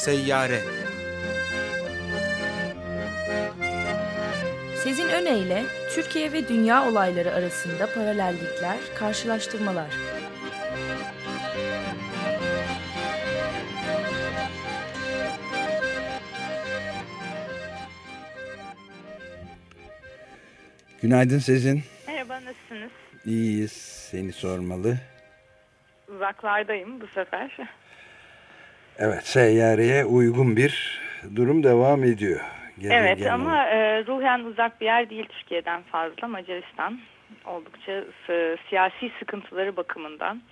Seyyare Sezin Öne Türkiye ve dünya olayları arasında paralellikler, karşılaştırmalar. Günaydın Sezin. Merhaba nasılsınız? İyiyiz. Seni sormalı. Uzaklardayım bu sefer. Evet seyyareye uygun bir durum devam ediyor. Gezegen evet ama e, ruhen uzak bir yer değil Türkiye'den fazla. Macaristan oldukça siyasi sıkıntıları bakımından.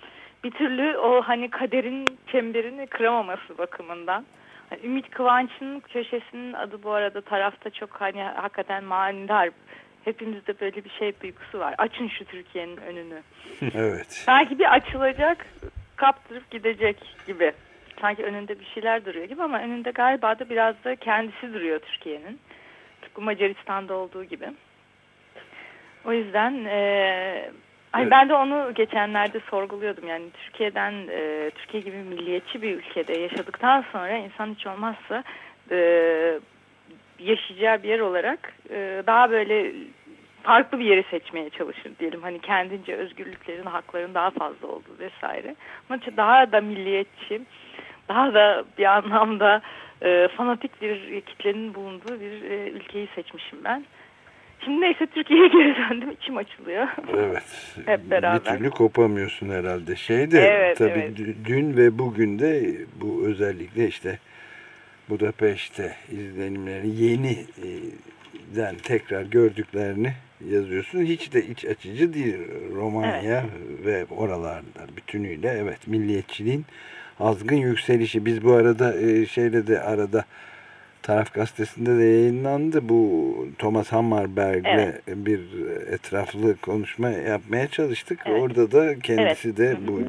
Bir türlü o hani kaderin çemberini kıramaması bakımından. Yani Ümit Kıvanç'ın köşesinin adı bu arada tarafta çok hani hakikaten manidar Hepimizde böyle bir şey duygusu var. Açın şu Türkiye'nin önünü. evet. Sanki bir açılacak, kaptırıp gidecek gibi. Sanki önünde bir şeyler duruyor gibi ama önünde galiba da biraz da kendisi duruyor Türkiye'nin. Tıpkı Macaristan'da olduğu gibi. O yüzden e, Ay ben de onu geçenlerde sorguluyordum yani Türkiye'den e, Türkiye gibi milliyetçi bir ülkede yaşadıktan sonra insan hiç olmazsa e, yaşayacağı bir yer olarak e, daha böyle farklı bir yeri seçmeye çalışır diyelim. Hani kendince özgürlüklerin, hakların daha fazla olduğu vesaire. Ama daha da milliyetçi, daha da bir anlamda e, fanatik bir kitlenin bulunduğu bir e, ülkeyi seçmişim ben. Şimdi neyse Türkiye'ye geri döndüm. içim açılıyor. Evet. Hep beraber. Bir türlü kopamıyorsun herhalde. Şey de evet, tabii evet. dün ve bugün de bu özellikle işte Budapeşte izlenimleri yeniden tekrar gördüklerini yazıyorsun. Hiç de iç açıcı değil. Romanya evet. ve oralarda bütünüyle evet milliyetçiliğin azgın yükselişi. Biz bu arada e, şeyle de arada Taraf Gazetesi'nde de yayınlandı. Bu Thomas Hammarberg'le evet. bir etraflı konuşma yapmaya çalıştık. Evet. Orada da kendisi evet. de bu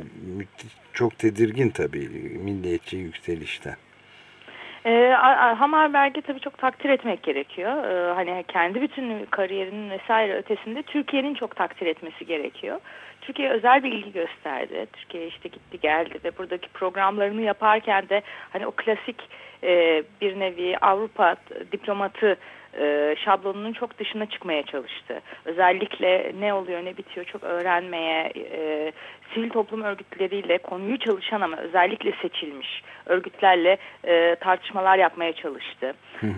çok tedirgin tabii milliyetçi yükselişten. E, Hammerberg'i tabii çok takdir etmek gerekiyor. E, hani kendi bütün kariyerinin vesaire ötesinde Türkiye'nin çok takdir etmesi gerekiyor. Türkiye özel bir ilgi gösterdi. Türkiye işte gitti geldi ve buradaki programlarını yaparken de hani o klasik e, bir nevi Avrupa diplomatı e, şablonunun çok dışına çıkmaya çalıştı. Özellikle ne oluyor ne bitiyor çok öğrenmeye, e, sivil toplum örgütleriyle konuyu çalışan ama özellikle seçilmiş örgütlerle e, tartışmalar yapmaya çalıştı.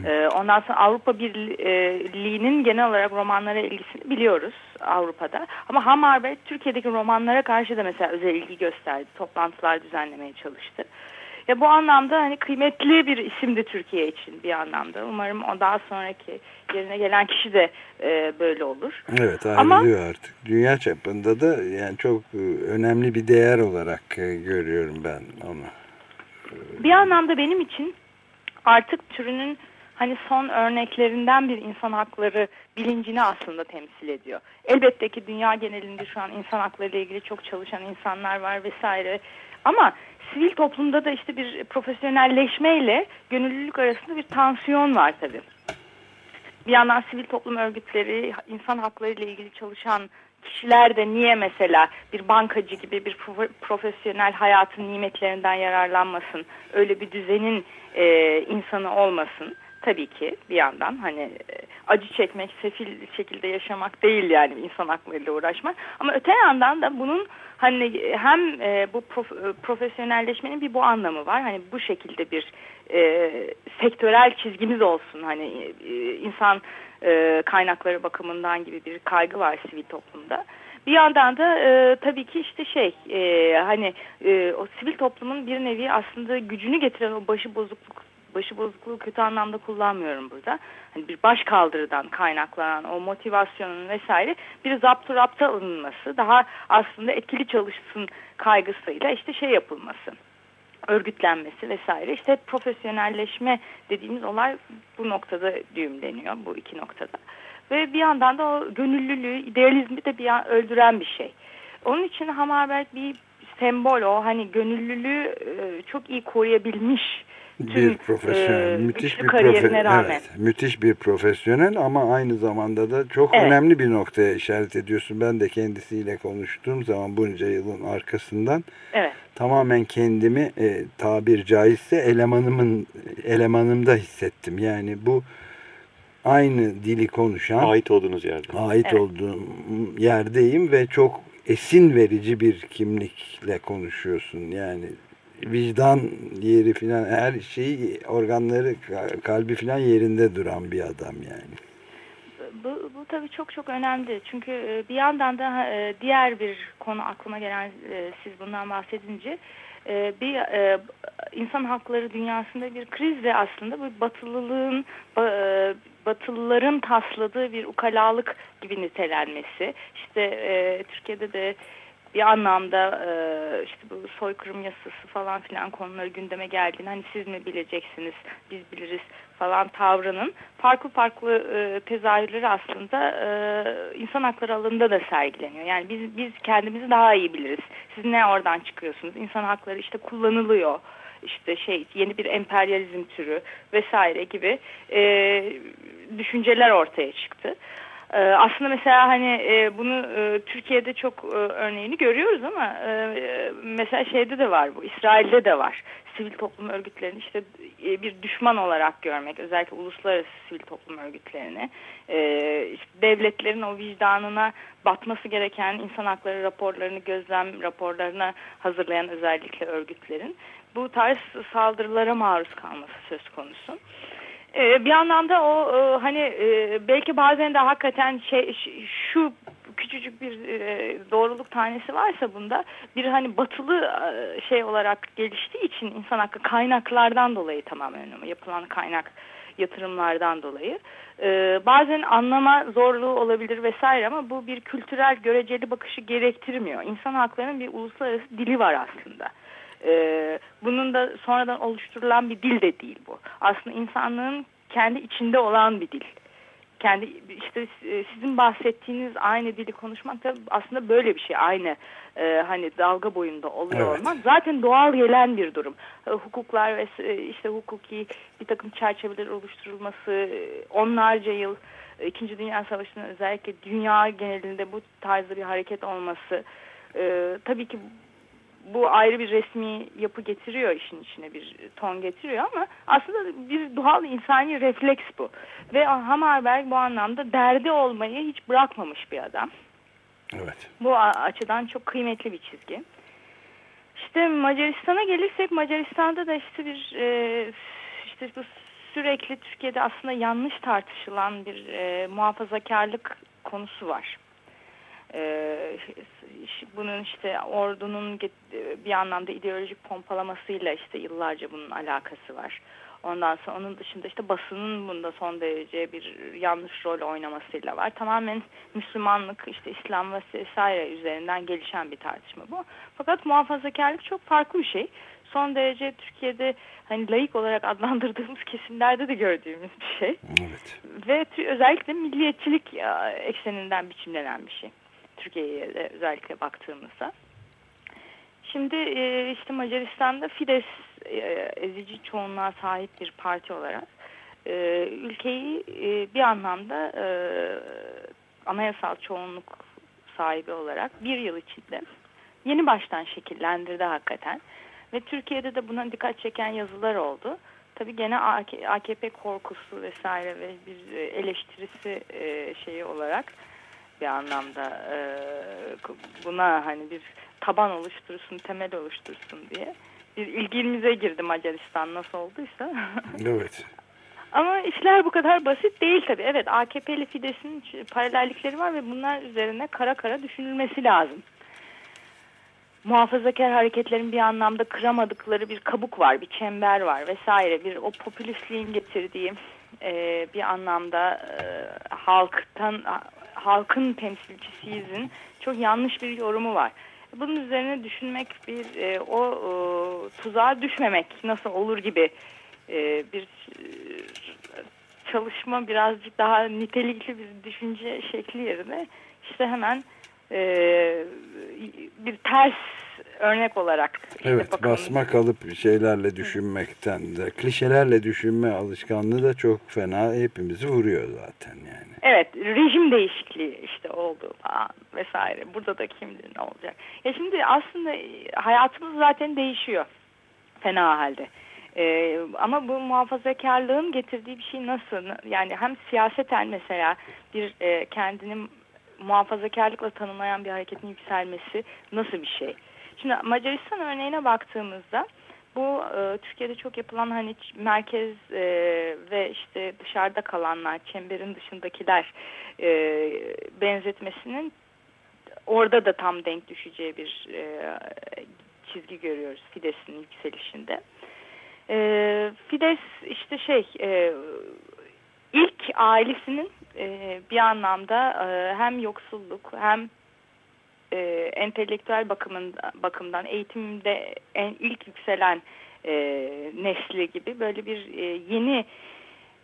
E, ondan sonra Avrupa Birliği'nin genel olarak romanlara ilgisini biliyoruz Avrupa'da. Ama Hamar Türkiye'deki romanlara karşı da mesela özel ilgi gösterdi. Toplantılar düzenlemeye çalıştı. Ya bu anlamda hani kıymetli bir isimdi Türkiye için bir anlamda. Umarım o daha sonraki yerine gelen kişi de e, böyle olur. Evet ayrılıyor Ama, artık. Dünya çapında da yani çok e, önemli bir değer olarak e, görüyorum ben onu. Bir anlamda benim için artık türünün hani son örneklerinden bir insan hakları bilincini aslında temsil ediyor. Elbette ki dünya genelinde şu an insan hakları ile ilgili çok çalışan insanlar var vesaire. Ama sivil toplumda da işte bir profesyonelleşmeyle gönüllülük arasında bir tansiyon var tabii. Bir yandan sivil toplum örgütleri, insan hakları ile ilgili çalışan kişiler de niye mesela bir bankacı gibi bir profesyonel hayatın nimetlerinden yararlanmasın, öyle bir düzenin e, insanı olmasın tabii ki bir yandan hani e, acı çekmek, sefil şekilde yaşamak değil yani insan haklarıyla uğraşmak. Ama öte yandan da bunun hani hem e, bu prof, e, profesyonelleşmenin bir bu anlamı var. Hani bu şekilde bir e, sektörel çizgimiz olsun. Hani e, insan e, kaynakları bakımından gibi bir kaygı var sivil toplumda. Bir yandan da e, tabii ki işte şey e, hani e, o sivil toplumun bir nevi aslında gücünü getiren o başı bozukluk başı bozukluğu kötü anlamda kullanmıyorum burada. Hani bir baş kaldırıdan kaynaklanan o motivasyonun vesaire bir zaptu rapta alınması, daha aslında etkili çalışsın kaygısıyla işte şey yapılması örgütlenmesi vesaire. İşte profesyonelleşme dediğimiz olay bu noktada düğümleniyor bu iki noktada. Ve bir yandan da o gönüllülüğü idealizmi de bir an öldüren bir şey. Onun için Hammerberg bir sembol o hani gönüllülüğü çok iyi koruyabilmiş bir profesyonel, e, müthiş bir kariyerine rağmen. evet, müthiş bir profesyonel ama aynı zamanda da çok Evet. önemli bir noktaya işaret ediyorsun. Ben de kendisiyle konuştuğum zaman bunca yılın arkasından Evet. tamamen kendimi e, tabir caizse elemanımın elemanımda hissettim. Yani bu aynı dili konuşan Ait olduğunuz yerde. ait Evet. olduğum yerdeyim ve çok esin verici bir kimlikle konuşuyorsun. Yani vicdan yeri filan her şeyi organları ka- kalbi filan yerinde duran bir adam yani. Bu, bu tabii çok çok önemli. Çünkü e, bir yandan da e, diğer bir konu aklıma gelen e, siz bundan bahsedince bir insan hakları dünyasında bir kriz ve aslında bu batılılığın ba- batılıların tasladığı bir ukalalık gibi nitelenmesi. İşte Türkiye'de de bir anlamda e, işte bu soykırım yasası falan filan konuları gündeme geldiğinde hani siz mi bileceksiniz biz biliriz falan tavrının farklı farklı e, tezahürleri aslında e, insan hakları alanında da sergileniyor. Yani biz biz kendimizi daha iyi biliriz. Siz ne oradan çıkıyorsunuz? İnsan hakları işte kullanılıyor. işte şey yeni bir emperyalizm türü vesaire gibi e, düşünceler ortaya çıktı. Ee, aslında mesela hani e, bunu e, Türkiye'de çok e, örneğini görüyoruz ama mesela şeyde de var bu İsrail'de de var. Sivil toplum örgütlerini işte bir düşman olarak görmek özellikle uluslararası sivil toplum örgütlerini devletlerin o vicdanına batması gereken insan hakları raporlarını gözlem raporlarına hazırlayan özellikle örgütlerin bu tarz saldırılara maruz kalması söz konusu. Ee, bir anlamda o e, hani e, belki bazen de hakikaten şey şu küçücük bir e, doğruluk tanesi varsa bunda bir hani batılı şey olarak geliştiği için insan hakkı kaynaklardan dolayı tamamen yapılan kaynak yatırımlardan dolayı e, bazen anlama zorluğu olabilir vesaire ama bu bir kültürel göreceli bakışı gerektirmiyor. İnsan haklarının bir uluslararası dili var aslında. Ee, bunun da sonradan oluşturulan bir dil de değil bu. Aslında insanlığın kendi içinde olan bir dil. Kendi işte e, sizin bahsettiğiniz aynı dili konuşmak da aslında böyle bir şey. Aynı e, hani dalga boyunda oluyor Evet. olmak zaten doğal gelen bir durum. E, hukuklar ve e, işte hukuki bir takım çerçeveler oluşturulması, e, onlarca yıl e, İkinci Dünya Savaşı'nın özellikle dünya genelinde bu tarzda bir hareket olması e, tabii ki bu ayrı bir resmi yapı getiriyor işin içine bir ton getiriyor ama aslında bir doğal insani refleks bu. Ve Hammarberg bu anlamda derdi olmayı hiç bırakmamış bir adam. Evet. Bu açıdan çok kıymetli bir çizgi. İşte Macaristan'a gelirsek Macaristan'da da işte bir e, işte bu sürekli Türkiye'de aslında yanlış tartışılan bir e, muhafazakarlık konusu var. Ee, bunun işte ordunun get- bir anlamda ideolojik pompalamasıyla işte yıllarca bunun alakası var. Ondan sonra onun dışında işte basının bunda son derece bir yanlış rol oynamasıyla var. Tamamen Müslümanlık, işte İslam vesaire üzerinden gelişen bir tartışma bu. Fakat muhafazakarlık çok farklı bir şey. Son derece Türkiye'de hani laik olarak adlandırdığımız kesimlerde de gördüğümüz bir şey. Evet. Ve özellikle milliyetçilik ya, ekseninden biçimlenen bir şey. Türkiye'ye de özellikle baktığımızda. Şimdi e, işte Macaristan'da Fides e, ezici çoğunluğa sahip bir parti olarak e, ülkeyi e, bir anlamda e, anayasal çoğunluk sahibi olarak bir yıl içinde yeni baştan şekillendirdi hakikaten. Ve Türkiye'de de buna dikkat çeken yazılar oldu. Tabii gene AK- AKP korkusu vesaire ve bir e, eleştirisi e, şeyi olarak bir anlamda e, buna hani bir taban oluştursun, temel oluştursun diye bir ilgimize girdi Macaristan nasıl olduysa. Evet. Ama işler bu kadar basit değil tabii. Evet AKP ile Fidesz'in paralellikleri var ve bunlar üzerine kara kara düşünülmesi lazım. Muhafazakar hareketlerin bir anlamda kıramadıkları bir kabuk var, bir çember var vesaire. Bir o popülistliğin getirdiği e, bir anlamda e, halktan halkın temsilcisiyizin çok yanlış bir yorumu var. Bunun üzerine düşünmek bir e, o e, tuzağa düşmemek nasıl olur gibi e, bir e, çalışma birazcık daha nitelikli bir düşünce şekli yerine işte hemen e, bir ters örnek olarak. Işte evet bakın. basma kalıp şeylerle düşünmekten de klişelerle düşünme alışkanlığı da çok fena hepimizi vuruyor zaten yani. Evet rejim değişikliği işte oldu falan vesaire burada da kimdir ne olacak. Ya şimdi aslında hayatımız zaten değişiyor fena halde. Ee, ama bu muhafazakarlığın getirdiği bir şey nasıl? Yani hem siyaseten mesela bir e, kendini muhafazakarlıkla tanımlayan bir hareketin yükselmesi nasıl bir şey? Şimdi Macaristan örneğine baktığımızda bu e, Türkiye'de çok yapılan hani merkez e, ve işte dışarıda kalanlar, çemberin dışındakiler e, benzetmesinin orada da tam denk düşeceği bir e, çizgi görüyoruz Fides'in yükselişinde. E, Fides işte şey e, ilk ailesinin e, bir anlamda e, hem yoksulluk hem e, entelektüel bakımında, bakımdan eğitimde en ilk yükselen e, nesli gibi böyle bir e, yeni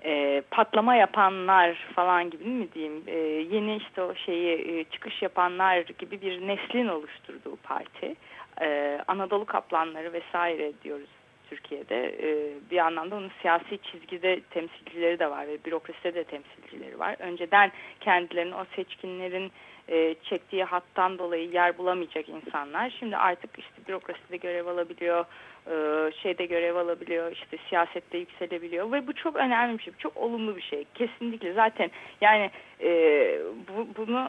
e, patlama yapanlar falan gibi mi diyeyim? E, yeni işte o şeyi e, çıkış yapanlar gibi bir neslin oluşturduğu parti. E, Anadolu kaplanları vesaire diyoruz Türkiye'de e, bir anlamda onun siyasi çizgide temsilcileri de var ve bürokraside de temsilcileri var. Önceden kendilerinin o seçkinlerin e, çektiği hattan dolayı yer bulamayacak insanlar şimdi artık işte bürokraside görev alabiliyor, e, şeyde görev alabiliyor, işte siyasette yükselebiliyor ve bu çok önemli bir şey, çok olumlu bir şey. Kesinlikle zaten yani e, bu, bunu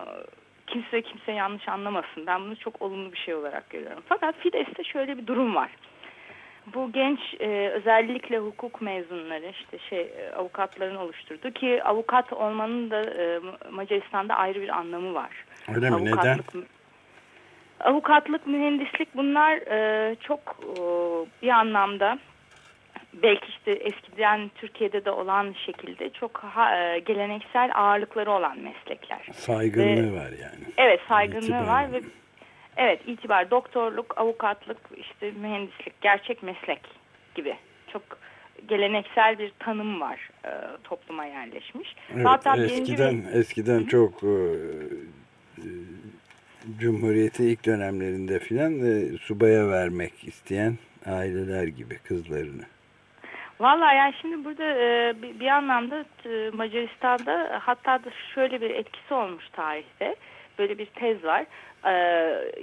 kimse kimse yanlış anlamasın. Ben bunu çok olumlu bir şey olarak görüyorum. Fakat Fidesz'te şöyle bir durum var bu genç e, özellikle hukuk mezunları işte şey e, avukatların oluşturdu ki avukat olmanın da e, Macaristan'da ayrı bir anlamı var. Öyle mi? Avukatlık, Neden? Avukatlık, mühendislik bunlar e, çok e, bir anlamda belki işte eskiden Türkiye'de de olan şekilde çok ha, e, geleneksel ağırlıkları olan meslekler. Saygınlığı ve, var yani. Evet saygınlığı İtibarlı. var ve Evet itibar doktorluk, avukatlık, işte mühendislik, gerçek meslek gibi çok geleneksel bir tanım var e, topluma yerleşmiş. Evet, Hatta eskiden ve... eskiden çok e, e, Cumhuriyeti ilk dönemlerinde filan e, subaya vermek isteyen aileler gibi kızlarını. Vallahi yani şimdi burada e, bir, bir anlamda e, Macaristan'da hatta da şöyle bir etkisi olmuş tarihte. Böyle bir tez var e,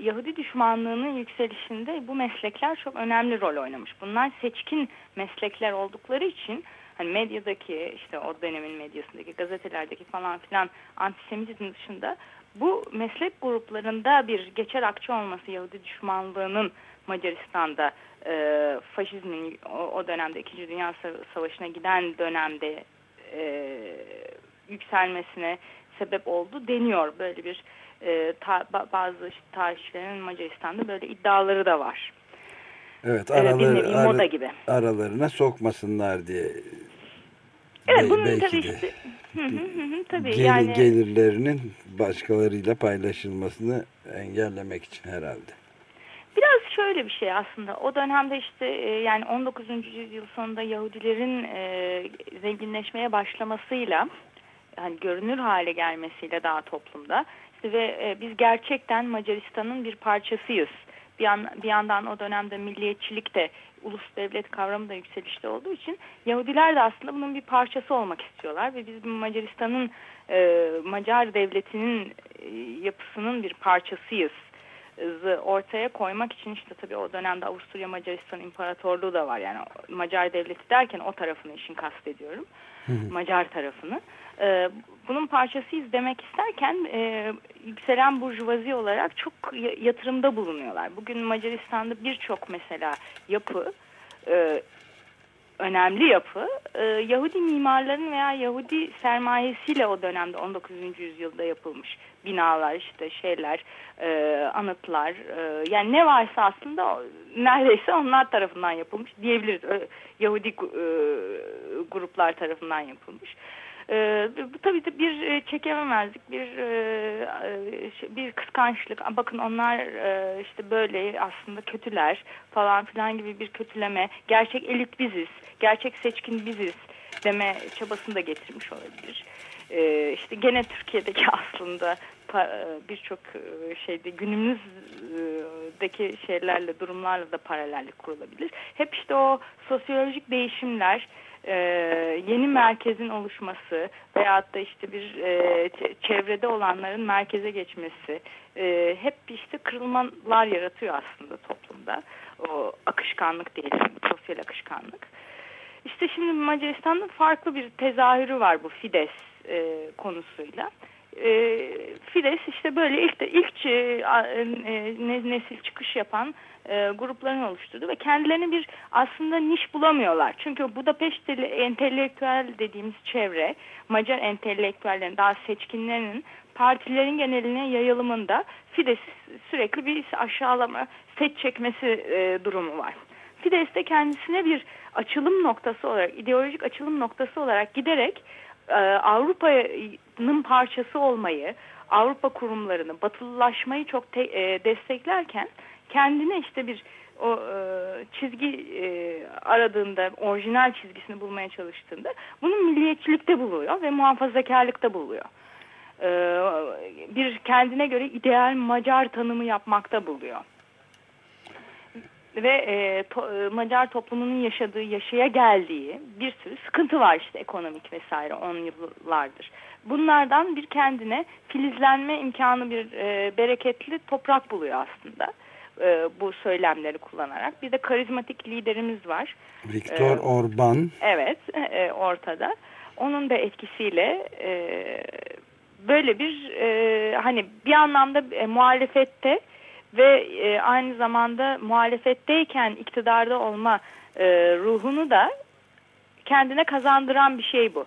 Yahudi düşmanlığının yükselişinde bu meslekler çok önemli rol oynamış. Bunlar seçkin meslekler oldukları için hani medyadaki işte o dönemin medyasındaki gazetelerdeki falan filan antisemitizm dışında bu meslek gruplarında bir geçer akçe olması Yahudi düşmanlığının Macaristan'da e, faşizmin o, o dönemde 2. Dünya Savaşı'na giden dönemde e, yükselmesine sebep oldu deniyor. Böyle bir e, ta, bazı işte tarihçilerin Macaristan'da böyle iddiaları da var. Evet araları, ee, moda gibi. aralarına sokmasınlar diye. Evet bunun belki tabii işte, tabii gelir, yani, gelirlerinin başkalarıyla paylaşılmasını engellemek için herhalde. Biraz şöyle bir şey aslında. O dönemde işte e, yani 19. yüzyıl sonunda Yahudilerin e, zenginleşmeye başlamasıyla hani görünür hale gelmesiyle daha toplumda ve e, biz gerçekten Macaristan'ın bir parçasıyız. Bir, yan, bir yandan o dönemde milliyetçilik de ulus devlet kavramı da yükselişte olduğu için Yahudiler de aslında bunun bir parçası olmak istiyorlar ve biz Macaristan'ın e, Macar devletinin e, yapısının bir parçasıyız ortaya koymak için işte tabii o dönemde Avusturya Macaristan İmparatorluğu da var. Yani Macar devleti derken o tarafını işin kastediyorum. Hı hı. Macar tarafını. Ee, bunun parçasıyız demek isterken e, yükselen burjuvazi olarak çok yatırımda bulunuyorlar. Bugün Macaristan'da birçok mesela yapı e, önemli yapı e, Yahudi mimarların veya Yahudi sermayesiyle o dönemde 19. yüzyılda yapılmış binalar işte şeyler e, anıtlar e, yani ne varsa aslında neredeyse onlar tarafından yapılmış diyebiliriz Yahudi e, gruplar tarafından yapılmış. E, bu tabii de bir e, çekememezlik, bir e, e bir kıskançlık. Bakın onlar e, işte böyle aslında kötüler falan filan gibi bir kötüleme. Gerçek elit biziz, gerçek seçkin biziz deme çabasını da getirmiş olabilir. E, işte gene Türkiye'deki aslında birçok şeyde günümüzde günümüzdeki şeylerle, durumlarla da paralellik kurulabilir. Hep işte o sosyolojik değişimler, e, yeni merkezin oluşması veyahut da işte bir e, çevrede olanların merkeze geçmesi e, hep işte kırılmalar yaratıyor aslında toplumda. O akışkanlık diyelim, sosyal akışkanlık. İşte şimdi Macaristan'da farklı bir tezahürü var bu Fides e, konusuyla. E, Fides işte böyle ilk de ilk e, e, nesil çıkış yapan e, gruplarını oluşturdu ve kendilerini bir aslında niş bulamıyorlar. Çünkü Budapeşt entelektüel dediğimiz çevre Macar entelektüellerin daha seçkinlerinin partilerin geneline yayılımında Fidesz sürekli bir aşağılama, set çekmesi e, durumu var. Fidesz de kendisine bir açılım noktası olarak, ideolojik açılım noktası olarak giderek e, Avrupa'nın parçası olmayı, Avrupa kurumlarını, batılılaşmayı çok te, e, desteklerken kendine işte bir o e, çizgi e, aradığında, orijinal çizgisini bulmaya çalıştığında bunu milliyetçilikte buluyor ve muhafazakarlıkta buluyor. E, bir kendine göre ideal Macar tanımı yapmakta buluyor ve e, to, e, Macar toplumunun yaşadığı, yaşaya geldiği bir sürü sıkıntı var işte ekonomik vesaire on yıllardır. Bunlardan bir kendine filizlenme imkanı bir e, bereketli toprak buluyor aslında e, bu söylemleri kullanarak. Bir de karizmatik liderimiz var. Viktor ee, Orban. Evet e, ortada. Onun da etkisiyle e, böyle bir e, hani bir anlamda e, muhalefette ve e, aynı zamanda muhalefetteyken iktidarda olma e, ruhunu da kendine kazandıran bir şey bu.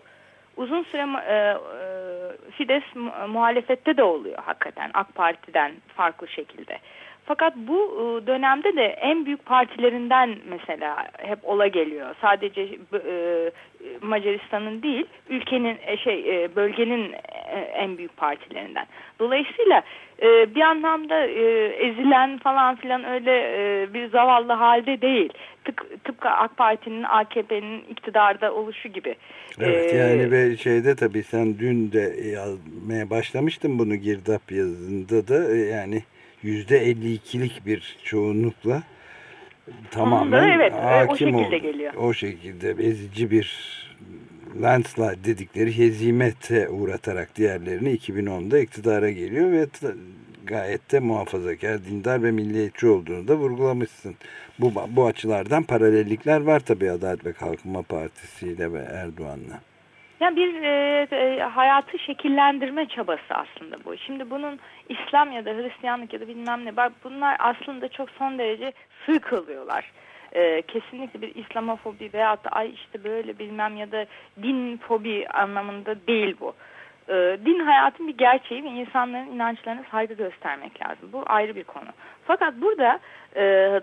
Uzun süre e, e, Fides muhalefette de oluyor hakikaten AK Parti'den farklı şekilde. Fakat bu e, dönemde de en büyük partilerinden mesela hep ola geliyor. Sadece e, Macaristan'ın değil, ülkenin e, şey bölgenin en büyük partilerinden. Dolayısıyla bir anlamda ezilen falan filan öyle bir zavallı halde değil. Tık, tıpkı AK Parti'nin, AKP'nin iktidarda oluşu gibi. Evet yani ve şeyde tabii sen dün de yazmaya başlamıştın bunu girdap yazında da yani %52'lik bir çoğunlukla tamamen da, evet, hakim o şekilde oldu. geliyor. O şekilde ezici bir landslide dedikleri hezimete uğratarak diğerlerini 2010'da iktidara geliyor ve gayet de muhafazakar, dindar ve milliyetçi olduğunu da vurgulamışsın. Bu, bu açılardan paralellikler var tabii Adalet ve Kalkınma Partisi ile ve Erdoğan'la. Yani bir e, e, hayatı şekillendirme çabası aslında bu. Şimdi bunun İslam ya da Hristiyanlık ya da bilmem ne var. Bunlar aslında çok son derece sığ kalıyorlar. E, kesinlikle bir İslamofobi veya da ay işte böyle bilmem ya da din fobi anlamında değil bu. E, din hayatın bir gerçeği ve insanların inançlarına saygı göstermek lazım. Bu ayrı bir konu. Fakat burada e,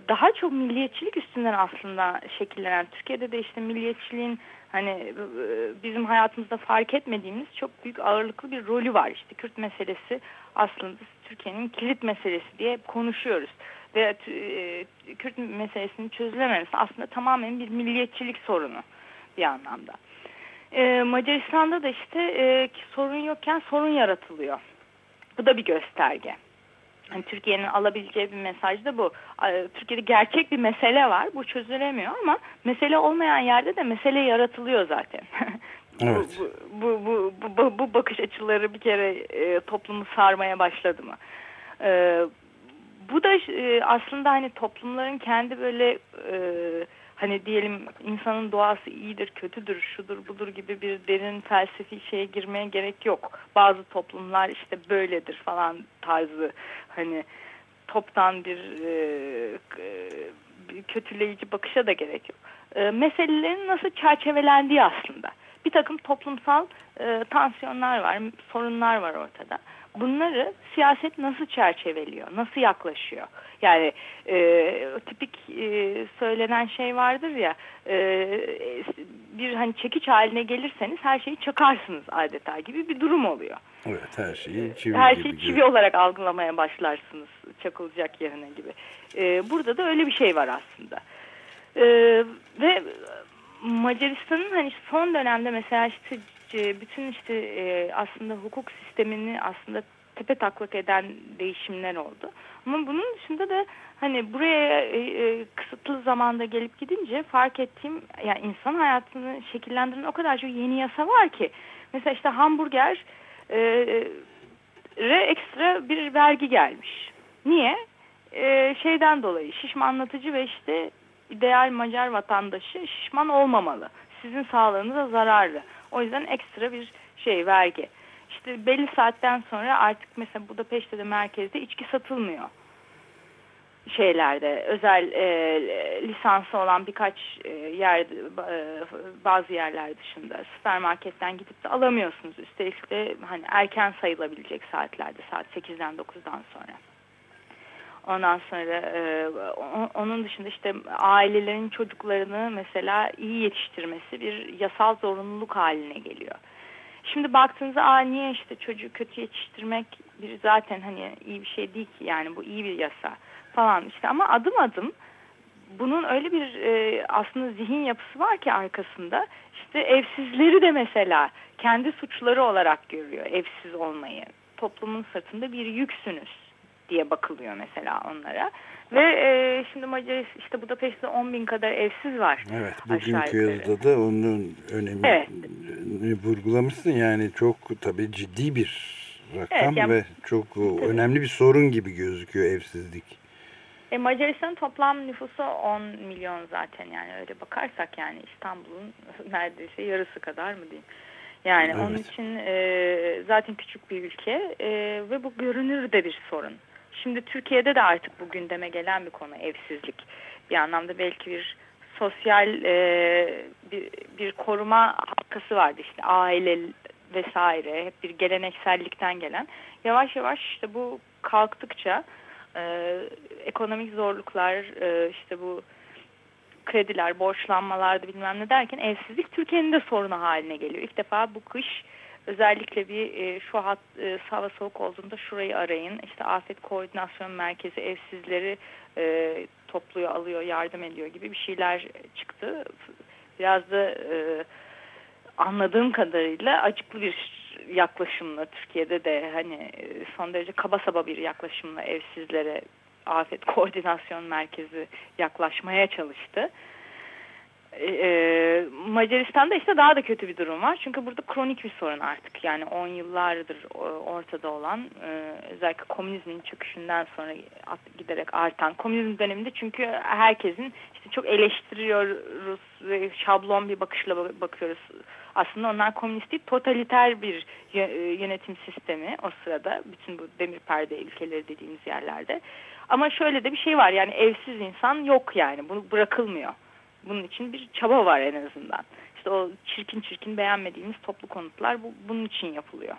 daha çok milliyetçilik üstünden aslında şekillenen Türkiye'de de işte milliyetçiliğin hani e, bizim hayatımızda fark etmediğimiz çok büyük ağırlıklı bir rolü var. İşte Kürt meselesi aslında Türkiye'nin kilit meselesi diye konuşuyoruz. Ve e, Kürt meselesinin çözülememesi aslında tamamen bir milliyetçilik sorunu bir anlamda. E, Macaristan'da da işte sorun yokken sorun yaratılıyor. Bu da bir gösterge. Türkiye'nin alabileceği bir mesaj da bu. Türkiye'de gerçek bir mesele var. Bu çözülemiyor ama mesele olmayan yerde de mesele yaratılıyor zaten. Evet. bu, bu, bu, bu, bu bakış açıları bir kere e, toplumu sarmaya başladı mı? E, bu da e, aslında hani toplumların kendi böyle e, hani diyelim insanın doğası iyidir, kötüdür, şudur budur gibi bir derin felsefi şeye girmeye gerek yok. Bazı toplumlar işte böyledir falan tarzı hani toptan bir, e, bir kötüleyici bakışa da gerek yok. E, meselelerin nasıl çerçevelendiği aslında. Bir takım toplumsal e, tansiyonlar var, sorunlar var ortada bunları siyaset nasıl çerçeveliyor, nasıl yaklaşıyor? Yani e, tipik e, söylenen şey vardır ya, e, bir hani çekiç haline gelirseniz her şeyi çakarsınız adeta gibi bir durum oluyor. Evet, her şeyi çivi Her şeyi çivi olarak algılamaya başlarsınız çakılacak yerine gibi. E, burada da öyle bir şey var aslında. E, ve Macaristan'ın hani son dönemde mesela işte e, bütün işte e, aslında hukuk sistemini aslında tepe taklak eden değişimler oldu. Ama bunun dışında da hani buraya e, e, kısıtlı zamanda gelip gidince fark ettiğim yani insan hayatını şekillendiren o kadar çok yeni yasa var ki. Mesela işte hamburger e, re ekstra bir vergi gelmiş. Niye? E, şeyden dolayı şişmanlatıcı ve işte ideal Macar vatandaşı şişman olmamalı. Sizin sağlığınıza zararlı. O yüzden ekstra bir şey vergi. İşte belli saatten sonra artık mesela Budapeşte de merkezde içki satılmıyor şeylerde özel e, lisansı olan birkaç e, yer e, bazı yerler dışında süpermarketten gidip de alamıyorsunuz. Üstelik de hani erken sayılabilecek saatlerde saat 8'den 9'dan sonra. Ondan sonra e, onun dışında işte ailelerin çocuklarını mesela iyi yetiştirmesi bir yasal zorunluluk haline geliyor. Şimdi baktığınızda Aa, niye işte çocuğu kötü yetiştirmek bir zaten hani iyi bir şey değil ki yani bu iyi bir yasa falan işte ama adım adım bunun öyle bir e, aslında zihin yapısı var ki arkasında işte evsizleri de mesela kendi suçları olarak görüyor evsiz olmayı. Toplumun sırtında bir yüksünüz diye bakılıyor mesela onlara. Ve e, şimdi Macaristan işte Budapeşte 10 bin kadar evsiz var. Evet bugünkü yazıda da onun önemini evet. vurgulamışsın. Yani çok tabii ciddi bir rakam evet, yani, ve çok tabii. önemli bir sorun gibi gözüküyor evsizlik. E, Macaristan toplam nüfusu 10 milyon zaten yani öyle bakarsak yani İstanbul'un neredeyse yarısı kadar mı diyeyim. Yani evet. onun için e, zaten küçük bir ülke e, ve bu görünür de bir sorun. Şimdi Türkiye'de de artık bu gündeme gelen bir konu evsizlik. Bir anlamda belki bir sosyal e, bir, bir koruma halkası vardı işte aile vesaire hep bir geleneksellikten gelen. Yavaş yavaş işte bu kalktıkça e, ekonomik zorluklar e, işte bu krediler, borçlanmalardı bilmem ne derken evsizlik Türkiye'nin de sorunu haline geliyor. İlk defa bu kış özellikle bir e, şu hat e, hava soğuk olduğunda şurayı arayın. İşte afet koordinasyon merkezi evsizleri e, topluyor, alıyor, yardım ediyor gibi bir şeyler çıktı. Biraz da e, anladığım kadarıyla acıklı bir yaklaşımla Türkiye'de de hani e, son derece kaba saba bir yaklaşımla evsizlere afet koordinasyon merkezi yaklaşmaya çalıştı. Ee, Macaristan'da işte daha da kötü bir durum var. Çünkü burada kronik bir sorun artık. Yani 10 yıllardır ortada olan e, özellikle komünizmin çöküşünden sonra giderek artan komünizm döneminde çünkü herkesin işte çok eleştiriyoruz ve şablon bir bakışla bakıyoruz. Aslında onlar komünist değil, totaliter bir e, yönetim sistemi o sırada. Bütün bu demir perde ülkeleri dediğimiz yerlerde. Ama şöyle de bir şey var yani evsiz insan yok yani. Bunu bırakılmıyor. Bunun için bir çaba var en azından. İşte o çirkin çirkin beğenmediğimiz toplu konutlar bu, bunun için yapılıyor.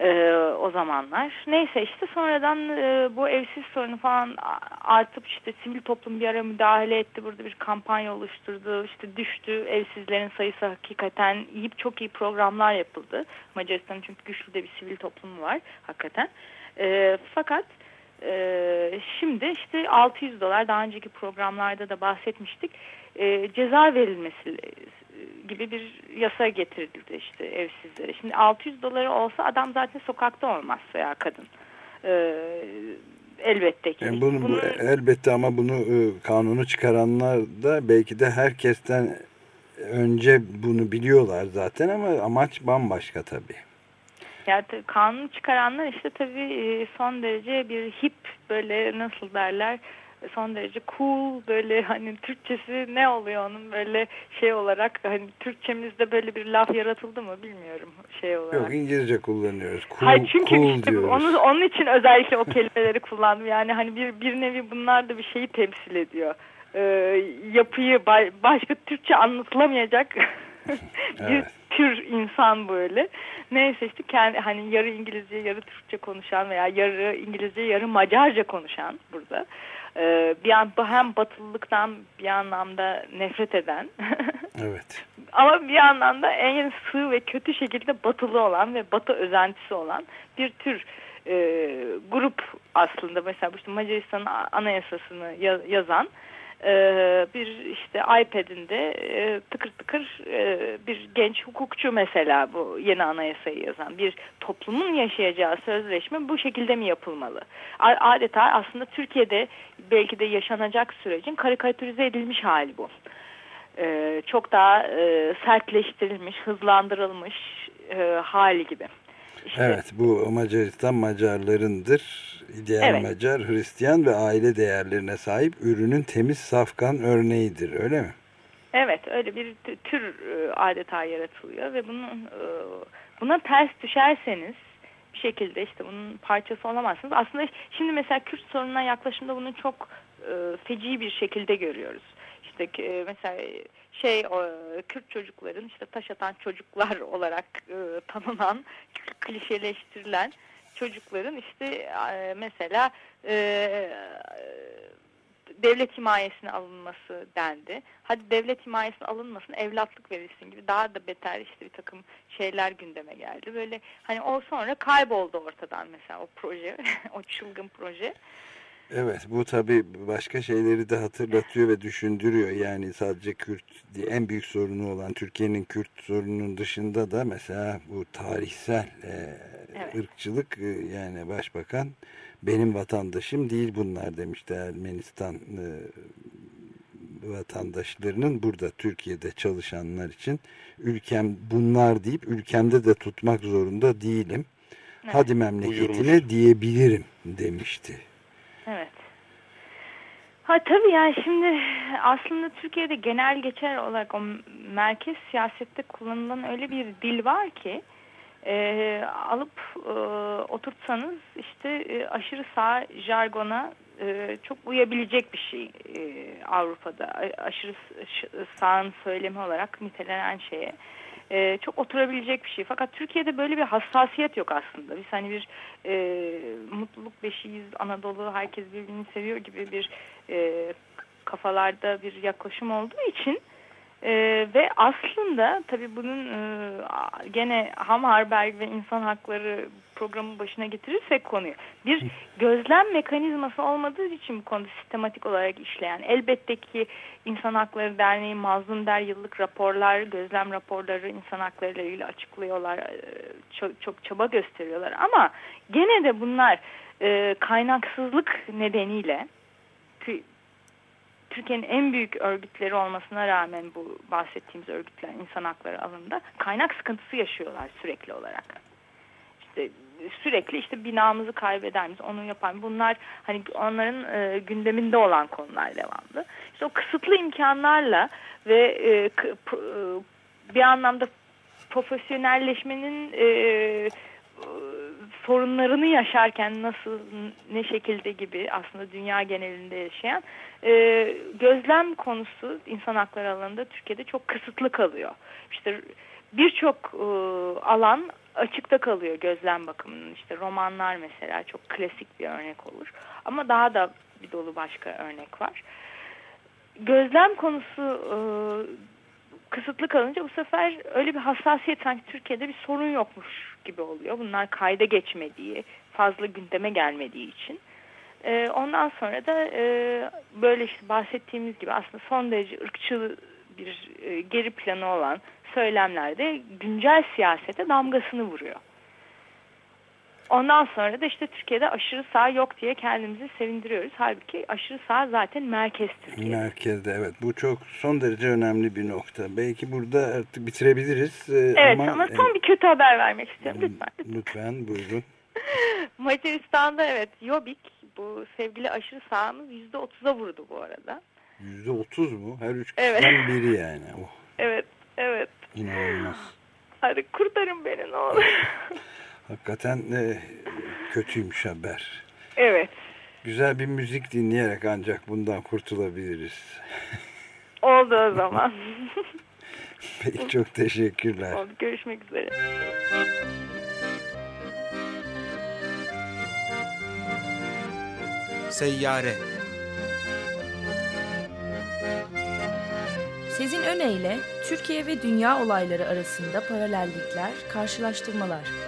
Ee, o zamanlar. Neyse işte sonradan e, bu evsiz sorunu falan artıp işte sivil toplum bir ara müdahale etti. Burada bir kampanya oluşturdu. İşte düştü. Evsizlerin sayısı hakikaten iyi çok iyi programlar yapıldı. Macaristan'ın çünkü güçlü de bir sivil toplumu var hakikaten. E, fakat ee, şimdi işte 600 dolar daha önceki programlarda da bahsetmiştik e, ceza verilmesi gibi bir yasa getirildi işte evsizlere. Şimdi 600 doları olsa adam zaten sokakta olmaz veya kadın. Ee, elbette ki. Yani bunu, bunu, bu, elbette ama bunu e, kanunu çıkaranlar da belki de herkesten önce bunu biliyorlar zaten ama amaç bambaşka tabii. Yani kanunu çıkaranlar işte tabii e, son derece bir hip böyle nasıl derler son derece cool böyle hani Türkçesi ne oluyor onun böyle şey olarak hani Türkçemizde böyle bir laf yaratıldı mı bilmiyorum şey olarak. Yok İngilizce kullanıyoruz. Cool, Hayır çünkü cool işte diyoruz. onu, onun için özellikle o kelimeleri kullandım. Yani hani bir, bir nevi bunlar da bir şeyi temsil ediyor. Ee, yapıyı başka Türkçe anlatılamayacak bir tür insan böyle. Neyse işte kendi hani yarı İngilizce yarı Türkçe konuşan veya yarı İngilizce yarı Macarca konuşan burada. Ee, bir an hem batılılıktan bir anlamda nefret eden. evet. Ama bir yandan da en sığ ve kötü şekilde batılı olan ve batı özentisi olan bir tür e, grup aslında mesela işte Macaristan'ın anayasasını yazan e, bir işte iPad'inde e, tıkır tıkır e, bir genç hukukçu mesela bu yeni anayasayı yazan bir toplumun yaşayacağı sözleşme bu şekilde mi yapılmalı? Adeta aslında Türkiye'de belki de yaşanacak sürecin karikatürize edilmiş hali bu. Çok daha sertleştirilmiş, hızlandırılmış e, hali gibi. İşte, evet bu Macaristan Macarlarındır. İdeal evet. Macar, Hristiyan ve aile değerlerine sahip ürünün temiz safkan örneğidir öyle mi? Evet öyle bir tür e, adeta yaratılıyor ve bunun e, buna ters düşerseniz bir şekilde işte bunun parçası olamazsınız. Aslında şimdi mesela Kürt sorununa yaklaşımda bunu çok e, feci bir şekilde görüyoruz. İşte mesela şey Kürt çocukların işte taş atan çocuklar olarak e, tanınan klişeleştirilen çocukların işte e, mesela e, devlet himayesine alınması dendi. Hadi devlet himayesine alınmasın, evlatlık verilsin gibi daha da beter işte bir takım şeyler gündeme geldi. Böyle hani o sonra kayboldu ortadan mesela o proje, o çılgın proje. Evet bu tabi başka şeyleri de hatırlatıyor ve düşündürüyor. Yani sadece Kürt en büyük sorunu olan Türkiye'nin Kürt sorununun dışında da mesela bu tarihsel e, evet. ırkçılık e, yani başbakan benim vatandaşım değil bunlar demişti Ermenistan e, vatandaşlarının burada Türkiye'de çalışanlar için ülkem bunlar deyip ülkemde de tutmak zorunda değilim. Evet. Hadi memleketine diyebilirim demişti. Ha tabii yani şimdi aslında Türkiye'de genel geçer olarak o merkez siyasette kullanılan öyle bir dil var ki e, alıp e, oturtsanız işte e, aşırı sağ jargona e, çok uyabilecek bir şey e, Avrupa'da. Aşırı sağın söylemi olarak nitelenen şeye. e, çok oturabilecek bir şey. Fakat Türkiye'de böyle bir hassasiyet yok aslında. Biz hani bir e, mutluluk beşiğiz, Anadolu herkes birbirini seviyor gibi bir e, kafalarda bir yaklaşım olduğu için ee, ve aslında tabii bunun e, gene Hamharberg ve insan hakları programın başına getirirsek konuyu bir gözlem mekanizması olmadığı için bu konuda sistematik olarak işleyen elbette ki insan Hakları Derneği Mazlum Der yıllık raporlar, gözlem raporları insan hakları ile ilgili açıklıyorlar, e, çok, çok çaba gösteriyorlar. Ama gene de bunlar e, kaynaksızlık nedeniyle Türkiye'nin en büyük örgütleri olmasına rağmen bu bahsettiğimiz örgütler insan hakları alanında kaynak sıkıntısı yaşıyorlar sürekli olarak. İşte sürekli işte binamızı kaybeder miyiz, onu yapan bunlar hani onların e, gündeminde olan konular devamlı. İşte o kısıtlı imkanlarla ve e, e, bir anlamda profesyonelleşmenin e, sorunlarını yaşarken nasıl ne şekilde gibi aslında dünya genelinde yaşayan e, gözlem konusu insan hakları alanında Türkiye'de çok kısıtlı kalıyor. İşte birçok e, alan açıkta kalıyor gözlem bakımının. İşte romanlar mesela çok klasik bir örnek olur. Ama daha da bir dolu başka örnek var. Gözlem konusu e, kısıtlı kalınca bu sefer öyle bir hassasiyet sanki Türkiye'de bir sorun yokmuş gibi oluyor. Bunlar kayda geçmediği, fazla gündeme gelmediği için. E, ondan sonra da e, böyle işte bahsettiğimiz gibi aslında son derece ırkçı bir e, geri planı olan söylemlerde güncel siyasete damgasını vuruyor. Ondan sonra da işte Türkiye'de aşırı sağ yok diye kendimizi sevindiriyoruz. Halbuki aşırı sağ zaten merkez Türkiye. Merkezde evet. Bu çok son derece önemli bir nokta. Belki burada artık bitirebiliriz. Ee, evet ama, ama son bir kötü haber vermek istiyorum. Lütfen. Lütfen, buyurun. Macaristan'da evet Jobbik bu sevgili aşırı sağımız yüzde otuza vurdu bu arada. Yüzde otuz mu? Her üç kişiden evet. biri yani. Oh. Evet, evet. İnanılmaz. Hadi kurtarın beni ne olur. Hakikaten e, kötüymüş haber. Evet. Güzel bir müzik dinleyerek ancak bundan kurtulabiliriz. Oldu o zaman. Peki çok teşekkürler. Oldu, görüşmek üzere. Seyyare Sezin Öne Türkiye ve dünya olayları arasında paralellikler, karşılaştırmalar.